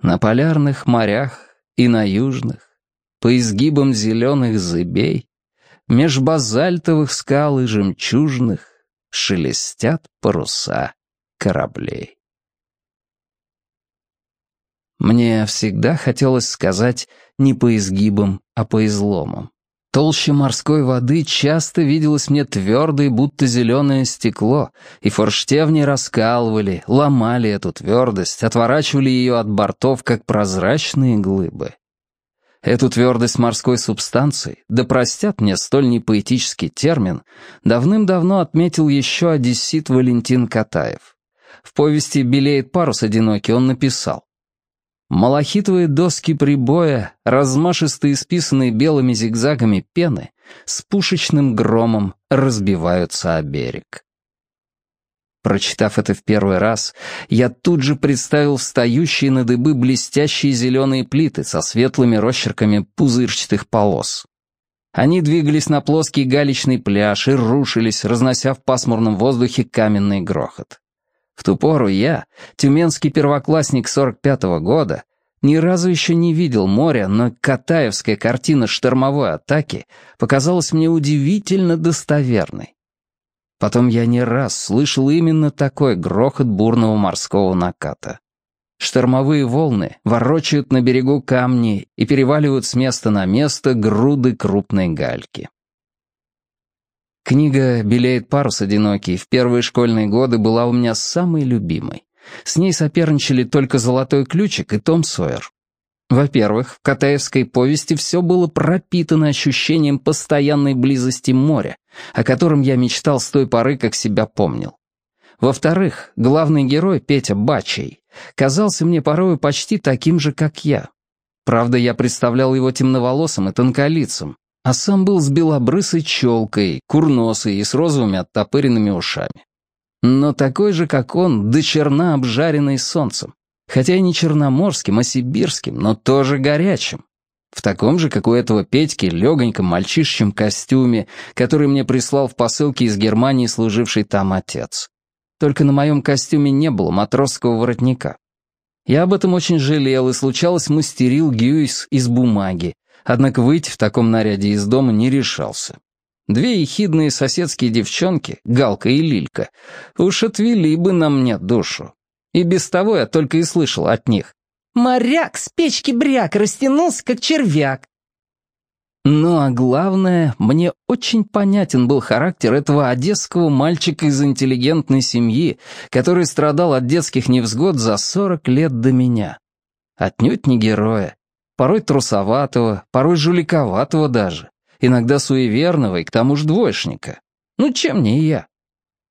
На полярных морях и на южных, По изгибам зеленых зыбей, Меж базальтовых скал и жемчужных Шелестят паруса кораблей. Мне всегда хотелось сказать не по изгибам, а по изломам. Толще морской воды часто виделось мне твердое, будто зеленое стекло, и форштевни раскалывали, ломали эту твердость, отворачивали ее от бортов, как прозрачные глыбы. Эту твердость морской субстанции, да простят мне столь непоэтический термин, давным-давно отметил еще одессит Валентин Катаев. В повести «Белеет парус одинокий» он написал Малахитовые доски прибоя, размашисто исписанные белыми зигзагами пены, с пушечным громом разбиваются о берег. Прочитав это в первый раз, я тут же представил встающие на дыбы блестящие зеленые плиты со светлыми росчерками пузырчатых полос. Они двигались на плоский галечный пляж и рушились, разнося в пасмурном воздухе каменный грохот. В ту пору я, тюменский первоклассник 45-го года, ни разу еще не видел моря, но Катаевская картина штормовой атаки показалась мне удивительно достоверной. Потом я не раз слышал именно такой грохот бурного морского наката. Штормовые волны ворочают на берегу камни и переваливают с места на место груды крупной гальки. Книга «Белеет парус одинокий» в первые школьные годы была у меня самой любимой. С ней соперничали только «Золотой ключик» и «Том Сойер». Во-первых, в Катаевской повести все было пропитано ощущением постоянной близости моря, о котором я мечтал с той поры, как себя помнил. Во-вторых, главный герой, Петя Бачей, казался мне порою почти таким же, как я. Правда, я представлял его темноволосым и тонколицым, а сам был с белобрысой челкой, курносой и с розовыми оттопыренными ушами. Но такой же, как он, до черна обжаренный солнцем. Хотя и не черноморским, а сибирским, но тоже горячим. В таком же, как у этого Петьки, легоньком мальчишечьем костюме, который мне прислал в посылке из Германии служивший там отец. Только на моем костюме не было матросского воротника. Я об этом очень жалел и, случалось, мастерил гюйс из бумаги, Однако выйти в таком наряде из дома не решался. Две ехидные соседские девчонки, Галка и Лилька, уж отвели бы на мне душу. И без того я только и слышал от них. «Моряк с печки бряк растянулся, как червяк». Ну а главное, мне очень понятен был характер этого одесского мальчика из интеллигентной семьи, который страдал от детских невзгод за сорок лет до меня. Отнюдь не героя, порой трусоватого, порой жуликоватого даже, иногда суеверного и к тому же двоечника. Ну, чем не я?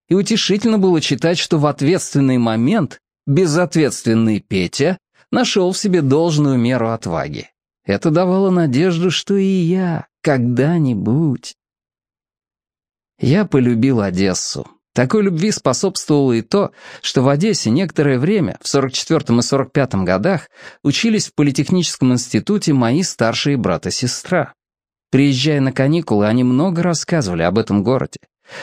И утешительно было читать, что в ответственный момент безответственный Петя нашел в себе должную меру отваги. Это давало надежду, что и я когда-нибудь... Я полюбил Одессу, такой любви способствовало и то, что в Одессе некоторое время, в 44 и 45 годах, учились в Политехническом институте мои старшие брат и сестра. Приезжая на каникулы, они много рассказывали об этом городе.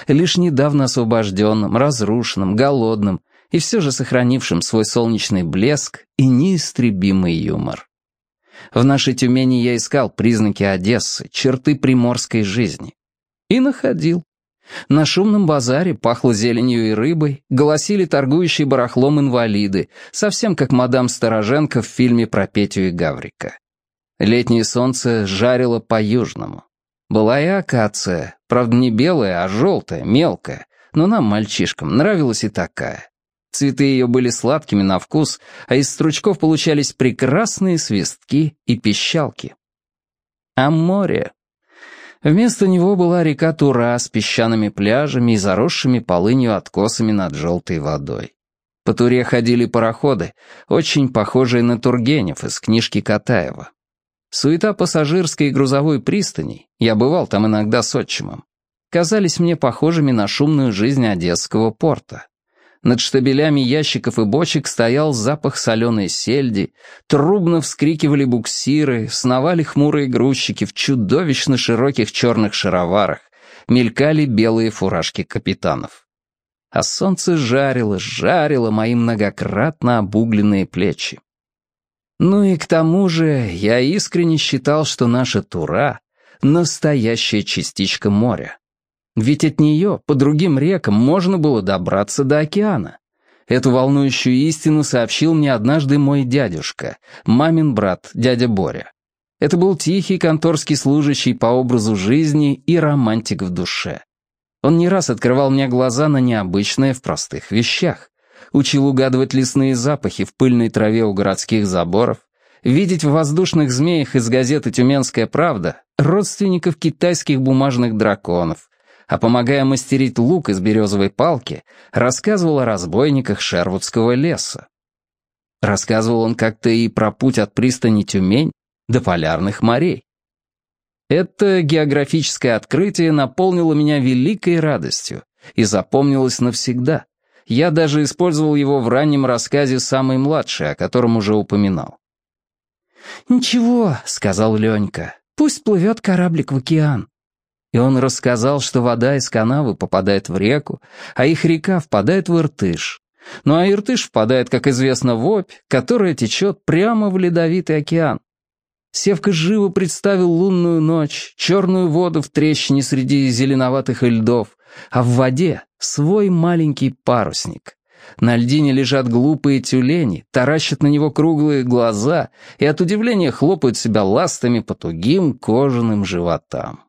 Лишь недавно освобожденном, разрушенном, голодном и все же сохранившем свой солнечный блеск и неистребимый юмор. В нашей Тюмени я искал признаки Одессы, черты приморской жизни. И находил. На шумном базаре пахло зеленью и рыбой, голосили торгующие барахлом инвалиды, совсем как мадам Стороженко в фильме про Петю и Гаврика. Летнее солнце жарило по-южному. Была и акация, правда не белая, а желтая, мелкая, но нам, мальчишкам, нравилась и такая. Цветы ее были сладкими на вкус, а из стручков получались прекрасные свистки и пищалки. А море Вместо него была река Тура с песчаными пляжами и заросшими полынью откосами над желтой водой. По Туре ходили пароходы, очень похожие на Тургенев из книжки Катаева. Суета пассажирской и грузовой пристаней, я бывал там иногда с отчимом, казались мне похожими на шумную жизнь Одесского порта. Над штабелями ящиков и бочек стоял запах соленой сельди, трубно вскрикивали буксиры, сновали хмурые грузчики в чудовищно широких черных шароварах, мелькали белые фуражки капитанов. А солнце жарило, жарило мои многократно обугленные плечи. Ну и к тому же я искренне считал, что наша Тура — настоящая частичка моря. Ведь от нее по другим рекам можно было добраться до океана. Эту волнующую истину сообщил мне однажды мой дядюшка, мамин брат, дядя Боря. Это был тихий конторский служащий по образу жизни и романтик в душе. Он не раз открывал мне глаза на необычное в простых вещах. Учил угадывать лесные запахи в пыльной траве у городских заборов, видеть в воздушных змеях из газеты «Тюменская правда» родственников китайских бумажных драконов, а помогая мастерить лук из березовой палки, рассказывал о разбойниках Шервудского леса. Рассказывал он как-то и про путь от пристани Тюмень до полярных морей. Это географическое открытие наполнило меня великой радостью и запомнилось навсегда. Я даже использовал его в раннем рассказе «Самый младший», о котором уже упоминал. «Ничего», — сказал Ленька, — «пусть плывет кораблик в океан. И он рассказал, что вода из канавы попадает в реку, а их река впадает в Иртыш. Ну а Иртыш впадает, как известно, в Обь, которая течет прямо в Ледовитый океан. Севка живо представил лунную ночь, черную воду в трещине среди зеленоватых льдов, а в воде свой маленький парусник. На льдине лежат глупые тюлени, таращат на него круглые глаза и от удивления хлопают себя ластами по тугим кожаным животам.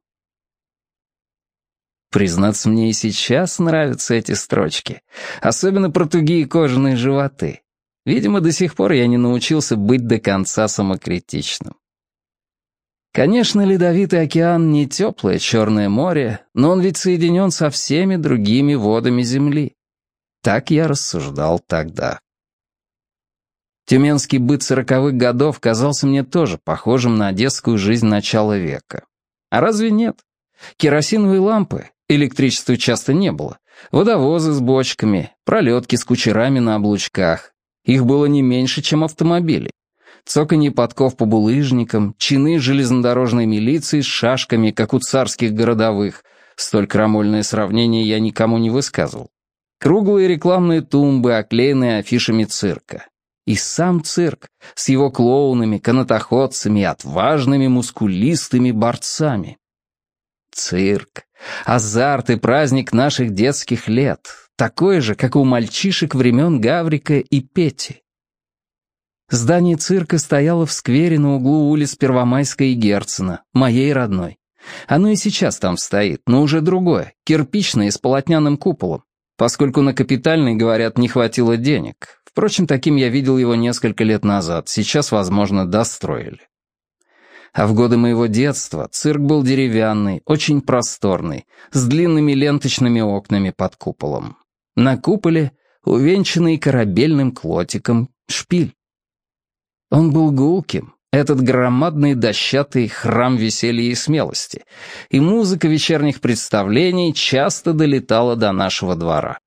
Признаться, мне и сейчас нравятся эти строчки. Особенно про тугие кожаные животы. Видимо, до сих пор я не научился быть до конца самокритичным. Конечно, Ледовитый океан не теплое Черное море, но он ведь соединен со всеми другими водами Земли. Так я рассуждал тогда. Тюменский быт сороковых годов казался мне тоже похожим на одесскую жизнь начала века. А разве нет? Керосиновые лампы, Электричества часто не было. Водовозы с бочками, пролетки с кучерами на облучках. Их было не меньше, чем автомобилей. Цоканье подков по булыжникам, чины железнодорожной милиции с шашками, как у царских городовых. Столь крамольное сравнение я никому не высказывал. Круглые рекламные тумбы, оклеенные афишами цирка. И сам цирк с его клоунами, канатоходцами отважными мускулистыми борцами. Цирк. Азарт и праздник наших детских лет. Такой же, как у мальчишек времен Гаврика и Пети. Здание цирка стояло в сквере на углу улиц Первомайской и Герцена, моей родной. Оно и сейчас там стоит, но уже другое, кирпичное с полотняным куполом, поскольку на капитальный, говорят, не хватило денег. Впрочем, таким я видел его несколько лет назад, сейчас, возможно, достроили. А в годы моего детства цирк был деревянный, очень просторный, с длинными ленточными окнами под куполом. На куполе, увенчанный корабельным клотиком, шпиль. Он был гулким, этот громадный дощатый храм веселья и смелости, и музыка вечерних представлений часто долетала до нашего двора.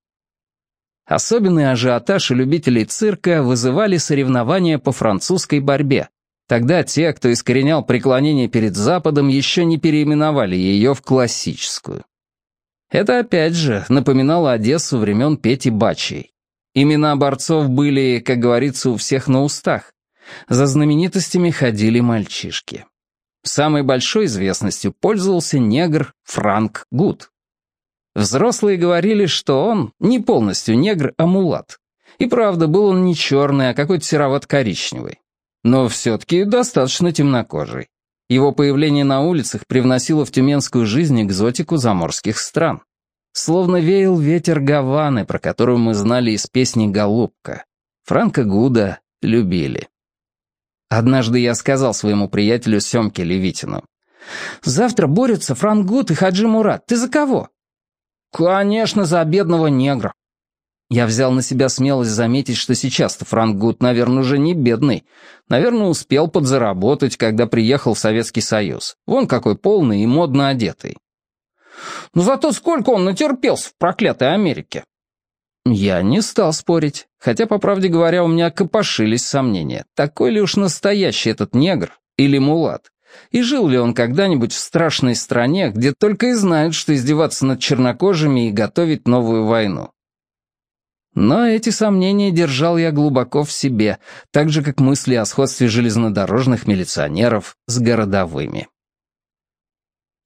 Особенный ажиотаж у любителей цирка вызывали соревнования по французской борьбе, Тогда те, кто искоренял преклонение перед Западом, еще не переименовали ее в классическую. Это опять же напоминало Одессу времен Пети Бачей. Имена борцов были, как говорится, у всех на устах. За знаменитостями ходили мальчишки. Самой большой известностью пользовался негр Франк Гуд. Взрослые говорили, что он не полностью негр, а мулат. И правда, был он не черный, а какой-то сероват-коричневый но все-таки достаточно темнокожий. Его появление на улицах привносило в тюменскую жизнь экзотику заморских стран. Словно веял ветер Гаваны, про которую мы знали из песни «Голубка». Франка Гуда любили. Однажды я сказал своему приятелю Семке Левитину. «Завтра борются Франк Гуд и Хаджи Мурат. Ты за кого?» «Конечно, за бедного негра. Я взял на себя смелость заметить, что сейчас-то Франк Гуд, наверное, уже не бедный. Наверное, успел подзаработать, когда приехал в Советский Союз. Вон какой полный и модно одетый. Но зато сколько он натерпелся в проклятой Америке. Я не стал спорить, хотя, по правде говоря, у меня копошились сомнения, такой ли уж настоящий этот негр или мулат, и жил ли он когда-нибудь в страшной стране, где только и знают, что издеваться над чернокожими и готовить новую войну. Но эти сомнения держал я глубоко в себе, так же, как мысли о сходстве железнодорожных милиционеров с городовыми.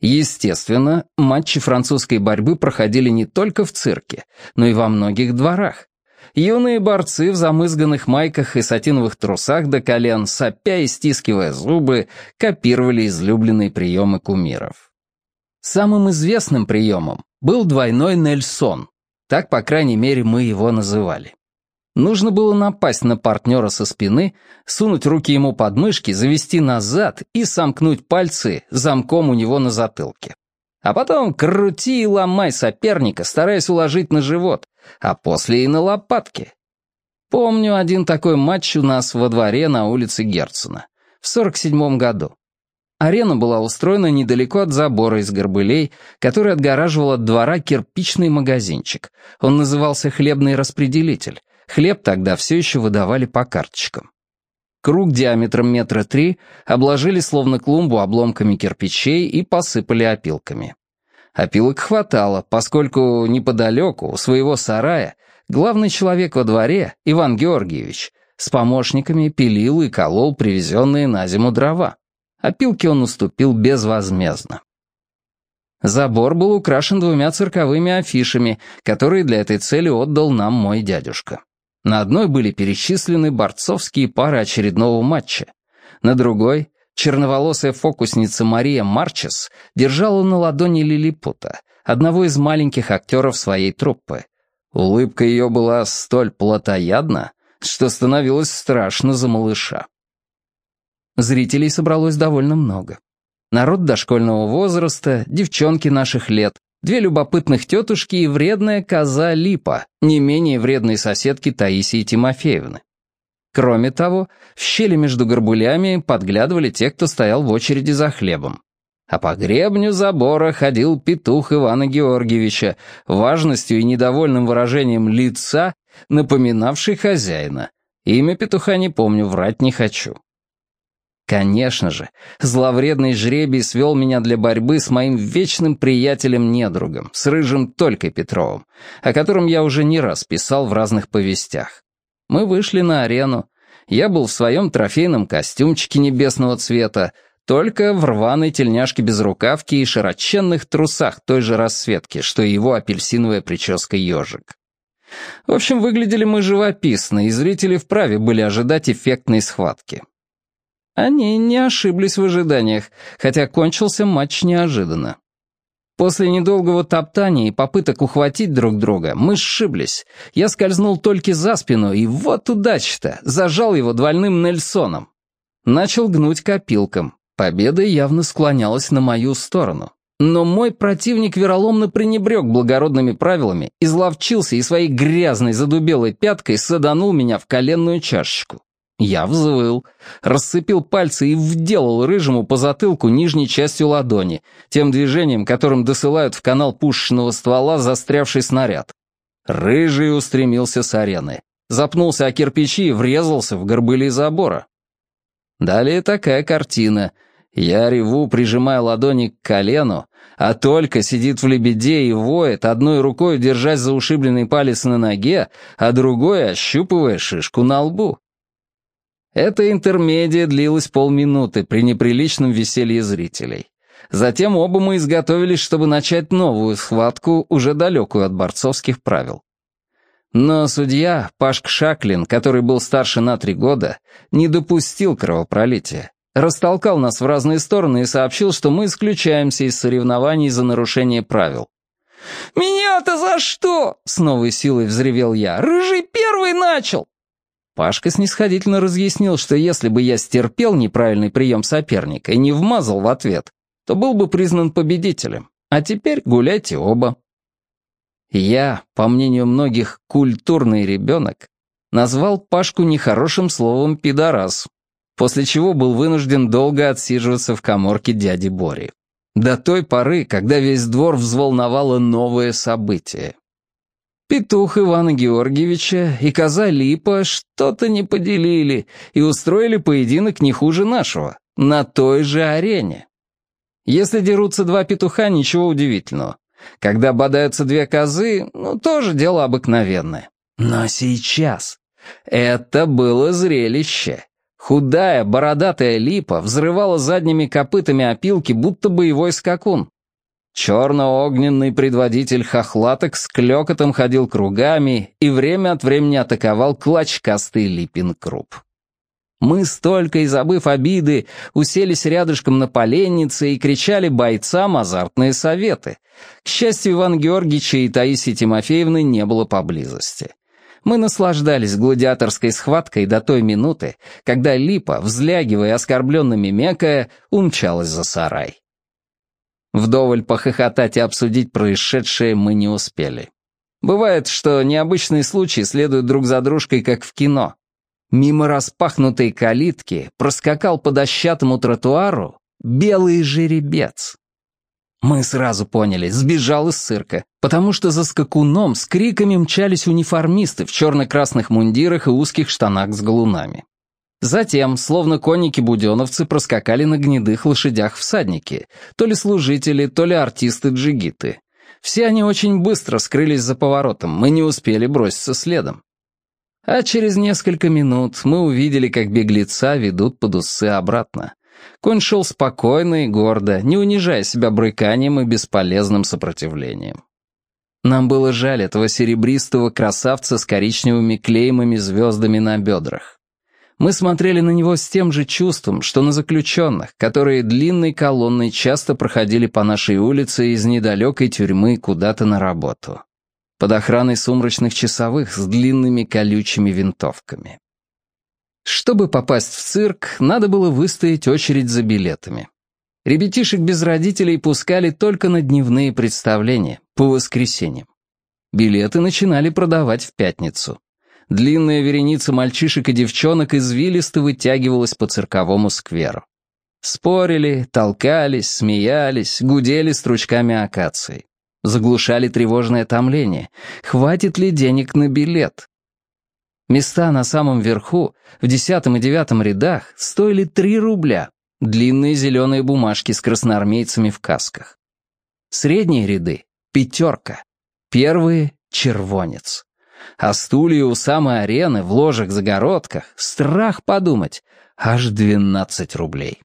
Естественно, матчи французской борьбы проходили не только в цирке, но и во многих дворах. Юные борцы в замызганных майках и сатиновых трусах до колен, сопя и стискивая зубы, копировали излюбленные приемы кумиров. Самым известным приемом был двойной Нельсон, так, по крайней мере, мы его называли. Нужно было напасть на партнера со спины, сунуть руки ему под мышки, завести назад и сомкнуть пальцы замком у него на затылке. А потом крути и ломай соперника, стараясь уложить на живот, а после и на лопатки. Помню один такой матч у нас во дворе на улице Герцена в 47 году. Арена была устроена недалеко от забора из горбылей, который отгораживал от двора кирпичный магазинчик. Он назывался «Хлебный распределитель». Хлеб тогда все еще выдавали по карточкам. Круг диаметром метра три обложили словно клумбу обломками кирпичей и посыпали опилками. Опилок хватало, поскольку неподалеку, у своего сарая, главный человек во дворе, Иван Георгиевич, с помощниками пилил и колол привезенные на зиму дрова. Опилки он уступил безвозмездно. Забор был украшен двумя цирковыми афишами, которые для этой цели отдал нам мой дядюшка. На одной были перечислены борцовские пары очередного матча. На другой — черноволосая фокусница Мария Марчес держала на ладони лилипута, одного из маленьких актеров своей труппы. Улыбка ее была столь плотоядна, что становилось страшно за малыша. Зрителей собралось довольно много. Народ дошкольного возраста, девчонки наших лет, две любопытных тетушки и вредная коза Липа, не менее вредной соседки Таисии Тимофеевны. Кроме того, в щели между горбулями подглядывали те, кто стоял в очереди за хлебом. А по гребню забора ходил петух Ивана Георгиевича, важностью и недовольным выражением лица, напоминавший хозяина. Имя петуха не помню, врать не хочу. Конечно же, зловредный жребий свел меня для борьбы с моим вечным приятелем-недругом, с рыжим Толькой Петровым, о котором я уже не раз писал в разных повестях. Мы вышли на арену. Я был в своем трофейном костюмчике небесного цвета, только в рваной тельняшке без рукавки и широченных трусах той же расцветки, что и его апельсиновая прическа ежик. В общем, выглядели мы живописно, и зрители вправе были ожидать эффектной схватки. Они не ошиблись в ожиданиях, хотя кончился матч неожиданно. После недолгого топтания и попыток ухватить друг друга мы сшиблись. Я скользнул только за спину, и вот удача-то, зажал его двойным Нельсоном. Начал гнуть копилком. Победа явно склонялась на мою сторону. Но мой противник вероломно пренебрег благородными правилами, изловчился и своей грязной задубелой пяткой саданул меня в коленную чашечку. Я взвыл, рассыпил пальцы и вделал рыжему по затылку нижней частью ладони, тем движением, которым досылают в канал пушечного ствола застрявший снаряд. Рыжий устремился с арены. Запнулся о кирпичи и врезался в горбыли забора. Далее такая картина. Я реву, прижимая ладони к колену, а только сидит в лебеде и воет, одной рукой держась за ушибленный палец на ноге, а другой ощупывая шишку на лбу. Эта интермедия длилась полминуты при неприличном веселье зрителей. Затем оба мы изготовились, чтобы начать новую схватку, уже далекую от борцовских правил. Но судья, Пашк Шаклин, который был старше на три года, не допустил кровопролития. Растолкал нас в разные стороны и сообщил, что мы исключаемся из соревнований за нарушение правил. «Меня-то за что?» — с новой силой взревел я. «Рыжий первый начал!» Пашка снисходительно разъяснил, что если бы я стерпел неправильный прием соперника и не вмазал в ответ, то был бы признан победителем. А теперь гуляйте оба. Я, по мнению многих, культурный ребенок, назвал Пашку нехорошим словом «пидорас», после чего был вынужден долго отсиживаться в коморке дяди Бори. До той поры, когда весь двор взволновало новое событие. Петух Ивана Георгиевича и коза Липа что-то не поделили и устроили поединок не хуже нашего, на той же арене. Если дерутся два петуха, ничего удивительного. Когда бодаются две козы, ну, тоже дело обыкновенное. Но сейчас это было зрелище. Худая, бородатая липа взрывала задними копытами опилки, будто боевой скакун. Черно-огненный предводитель хохлаток с клёкотом ходил кругами и время от времени атаковал клочкастый липин круп. Мы, столько и забыв обиды, уселись рядышком на поленнице и кричали бойцам азартные советы. К счастью, Иван Георгиевича и Таисии Тимофеевны не было поблизости. Мы наслаждались гладиаторской схваткой до той минуты, когда Липа, взлягивая и оскорбленно мекая, умчалась за сарай. Вдоволь похохотать и обсудить происшедшее мы не успели. Бывает, что необычные случаи следуют друг за дружкой, как в кино. Мимо распахнутой калитки проскакал по дощатому тротуару белый жеребец. Мы сразу поняли, сбежал из цирка, потому что за скакуном с криками мчались униформисты в черно-красных мундирах и узких штанах с галунами. Затем, словно конники-буденовцы, проскакали на гнедых лошадях всадники, то ли служители, то ли артисты-джигиты. Все они очень быстро скрылись за поворотом, мы не успели броситься следом. А через несколько минут мы увидели, как беглеца ведут под усы обратно. Конь шел спокойно и гордо, не унижая себя брыканием и бесполезным сопротивлением. Нам было жаль этого серебристого красавца с коричневыми клеймами звездами на бедрах. Мы смотрели на него с тем же чувством, что на заключенных, которые длинной колонной часто проходили по нашей улице из недалекой тюрьмы куда-то на работу. Под охраной сумрачных часовых с длинными колючими винтовками. Чтобы попасть в цирк, надо было выстоять очередь за билетами. Ребятишек без родителей пускали только на дневные представления, по воскресеньям. Билеты начинали продавать в пятницу. Длинная вереница мальчишек и девчонок извилисто вытягивалась по цирковому скверу. Спорили, толкались, смеялись, гудели стручками акации. Заглушали тревожное томление. Хватит ли денег на билет? Места на самом верху, в десятом и девятом рядах, стоили три рубля. Длинные зеленые бумажки с красноармейцами в касках. Средние ряды — пятерка. Первые — червонец. А стулья у самой арены в ложах-загородках, страх подумать, аж двенадцать рублей.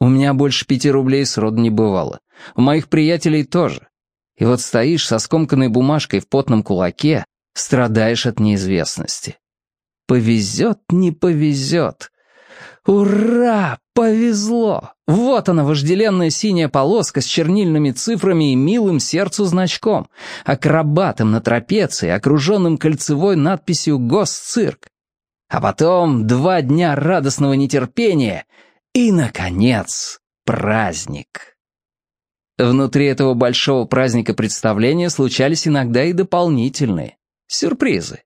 У меня больше пяти рублей сроду не бывало. У моих приятелей тоже. И вот стоишь со скомканной бумажкой в потном кулаке, страдаешь от неизвестности. Повезет, не повезет. Ура! Повезло! Вот она, вожделенная синяя полоска с чернильными цифрами и милым сердцу значком, акробатом на трапеции, окруженным кольцевой надписью «Госцирк». А потом два дня радостного нетерпения и, наконец, праздник. Внутри этого большого праздника представления случались иногда и дополнительные сюрпризы.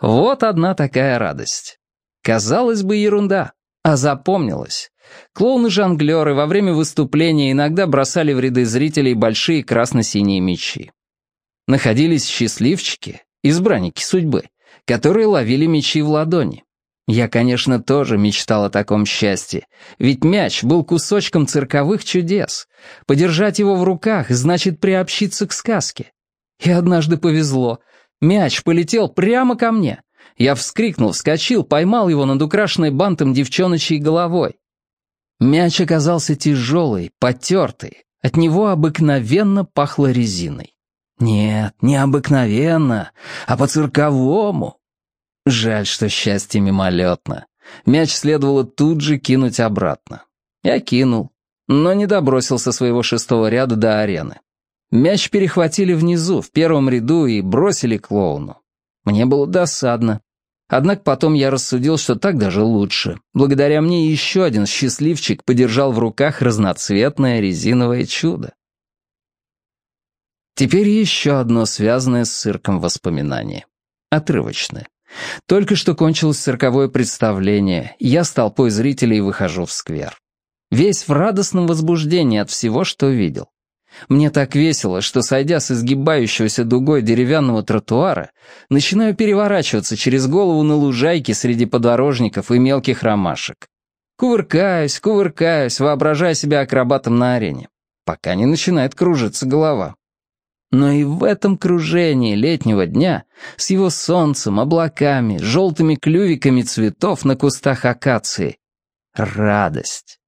Вот одна такая радость. Казалось бы, ерунда. А запомнилось. Клоуны-жонглеры во время выступления иногда бросали в ряды зрителей большие красно-синие мечи. Находились счастливчики, избранники судьбы, которые ловили мечи в ладони. Я, конечно, тоже мечтал о таком счастье, ведь мяч был кусочком цирковых чудес. Подержать его в руках значит приобщиться к сказке. И однажды повезло. Мяч полетел прямо ко мне. Я вскрикнул, вскочил, поймал его над украшенной бантом девчоночьей головой. Мяч оказался тяжелый, потертый. От него обыкновенно пахло резиной. Нет, не обыкновенно, а по-цирковому. Жаль, что счастье мимолетно. Мяч следовало тут же кинуть обратно. Я кинул, но не добросил со своего шестого ряда до арены. Мяч перехватили внизу, в первом ряду, и бросили клоуну. Мне было досадно. Однако потом я рассудил, что так даже лучше. Благодаря мне еще один счастливчик подержал в руках разноцветное резиновое чудо. Теперь еще одно связанное с цирком воспоминание. Отрывочное. Только что кончилось цирковое представление, я с толпой зрителей выхожу в сквер. Весь в радостном возбуждении от всего, что видел. Мне так весело, что, сойдя с изгибающегося дугой деревянного тротуара, начинаю переворачиваться через голову на лужайке среди подорожников и мелких ромашек. Кувыркаюсь, кувыркаюсь, воображая себя акробатом на арене, пока не начинает кружиться голова. Но и в этом кружении летнего дня, с его солнцем, облаками, желтыми клювиками цветов на кустах акации, радость.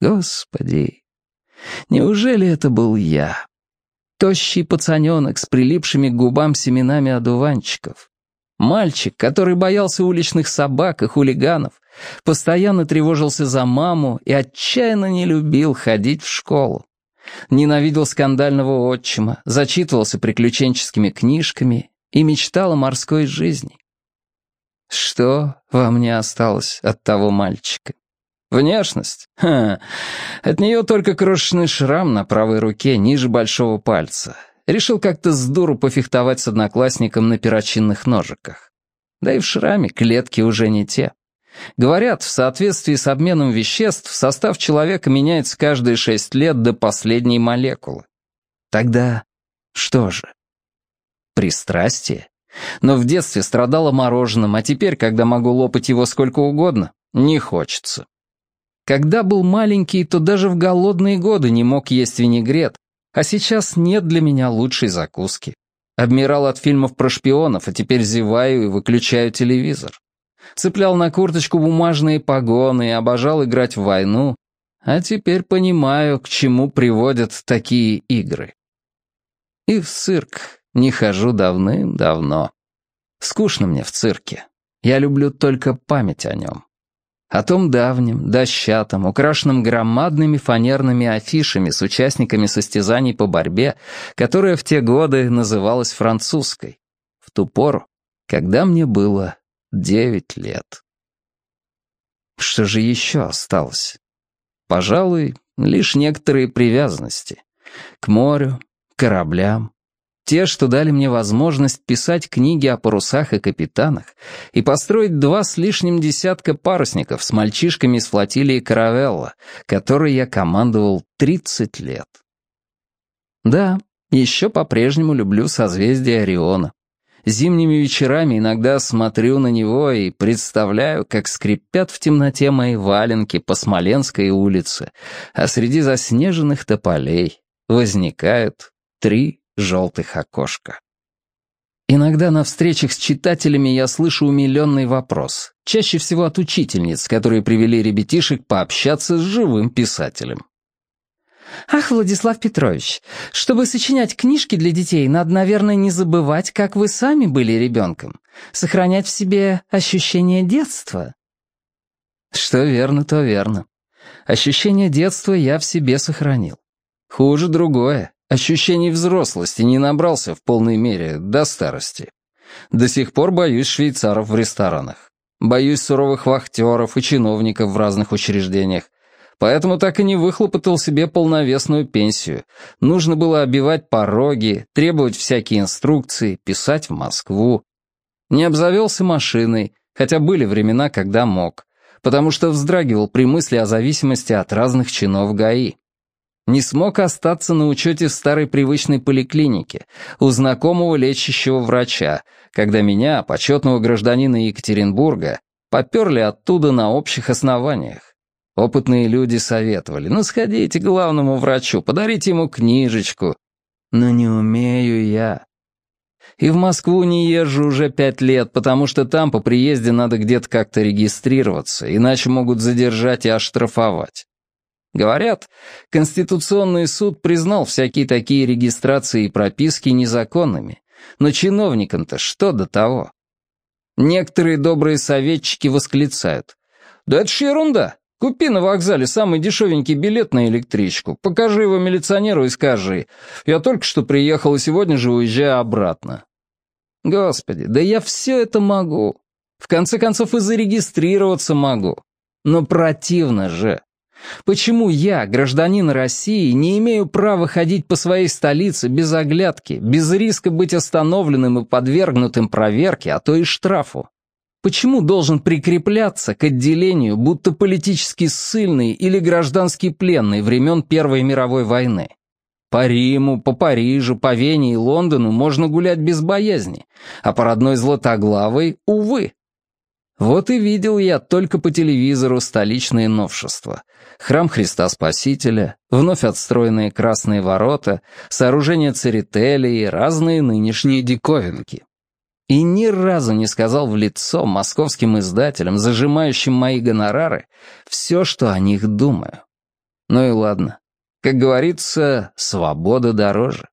Господи, неужели это был я? Тощий пацаненок с прилипшими к губам семенами одуванчиков. Мальчик, который боялся уличных собак и хулиганов, постоянно тревожился за маму и отчаянно не любил ходить в школу. Ненавидел скандального отчима, зачитывался приключенческими книжками и мечтал о морской жизни. Что во мне осталось от того мальчика? Внешность? Ха, от нее только крошечный шрам на правой руке ниже большого пальца. Решил как-то с дуру пофехтовать с одноклассником на перочинных ножиках. Да и в шраме клетки уже не те. Говорят, в соответствии с обменом веществ состав человека меняется каждые шесть лет до последней молекулы. Тогда что же? Пристрастие? Но в детстве страдала мороженым, а теперь, когда могу лопать его сколько угодно, не хочется. Когда был маленький, то даже в голодные годы не мог есть винегрет, а сейчас нет для меня лучшей закуски. Обмирал от фильмов про шпионов, а теперь зеваю и выключаю телевизор цеплял на курточку бумажные погоны и обожал играть в войну, а теперь понимаю, к чему приводят такие игры. И в цирк не хожу давным-давно. Скучно мне в цирке. Я люблю только память о нем. О том давнем, дощатом, украшенном громадными фанерными афишами с участниками состязаний по борьбе, которая в те годы называлась французской. В ту пору, когда мне было Девять лет. Что же еще осталось? Пожалуй, лишь некоторые привязанности. К морю, кораблям. Те, что дали мне возможность писать книги о парусах и капитанах и построить два с лишним десятка парусников с мальчишками из флотилии Каравелла, которой я командовал 30 лет. Да, еще по-прежнему люблю созвездие Ориона. Зимними вечерами иногда смотрю на него и представляю, как скрипят в темноте мои валенки по Смоленской улице, а среди заснеженных тополей возникают три желтых окошка. Иногда на встречах с читателями я слышу умиленный вопрос, чаще всего от учительниц, которые привели ребятишек пообщаться с живым писателем. «Ах, Владислав Петрович, чтобы сочинять книжки для детей, надо, наверное, не забывать, как вы сами были ребенком, сохранять в себе ощущение детства». Что верно, то верно. Ощущение детства я в себе сохранил. Хуже другое. Ощущений взрослости не набрался в полной мере до старости. До сих пор боюсь швейцаров в ресторанах. Боюсь суровых вахтеров и чиновников в разных учреждениях. Поэтому так и не выхлопотал себе полновесную пенсию. Нужно было обивать пороги, требовать всякие инструкции, писать в Москву. Не обзавелся машиной, хотя были времена, когда мог, потому что вздрагивал при мысли о зависимости от разных чинов ГАИ. Не смог остаться на учете в старой привычной поликлинике, у знакомого лечащего врача, когда меня, почетного гражданина Екатеринбурга, поперли оттуда на общих основаниях. Опытные люди советовали, ну сходите к главному врачу, подарите ему книжечку. Но не умею я. И в Москву не езжу уже пять лет, потому что там по приезде надо где-то как-то регистрироваться, иначе могут задержать и оштрафовать. Говорят, Конституционный суд признал всякие такие регистрации и прописки незаконными, но чиновникам-то что до того? Некоторые добрые советчики восклицают. «Да это ж ерунда! Купи на вокзале самый дешевенький билет на электричку, покажи его милиционеру и скажи, я только что приехал и сегодня же уезжаю обратно. Господи, да я все это могу. В конце концов и зарегистрироваться могу. Но противно же. Почему я, гражданин России, не имею права ходить по своей столице без оглядки, без риска быть остановленным и подвергнутым проверке, а то и штрафу? Почему должен прикрепляться к отделению, будто политически ссыльный или гражданский пленный времен Первой мировой войны? По Риму, по Парижу, по Вене и Лондону можно гулять без боязни, а по родной Златоглавой — увы. Вот и видел я только по телевизору столичные новшества. Храм Христа Спасителя, вновь отстроенные Красные ворота, сооружение Церетели и разные нынешние диковинки. И ни разу не сказал в лицо московским издателям, зажимающим мои гонорары, все, что о них думаю. Ну и ладно. Как говорится, свобода дороже.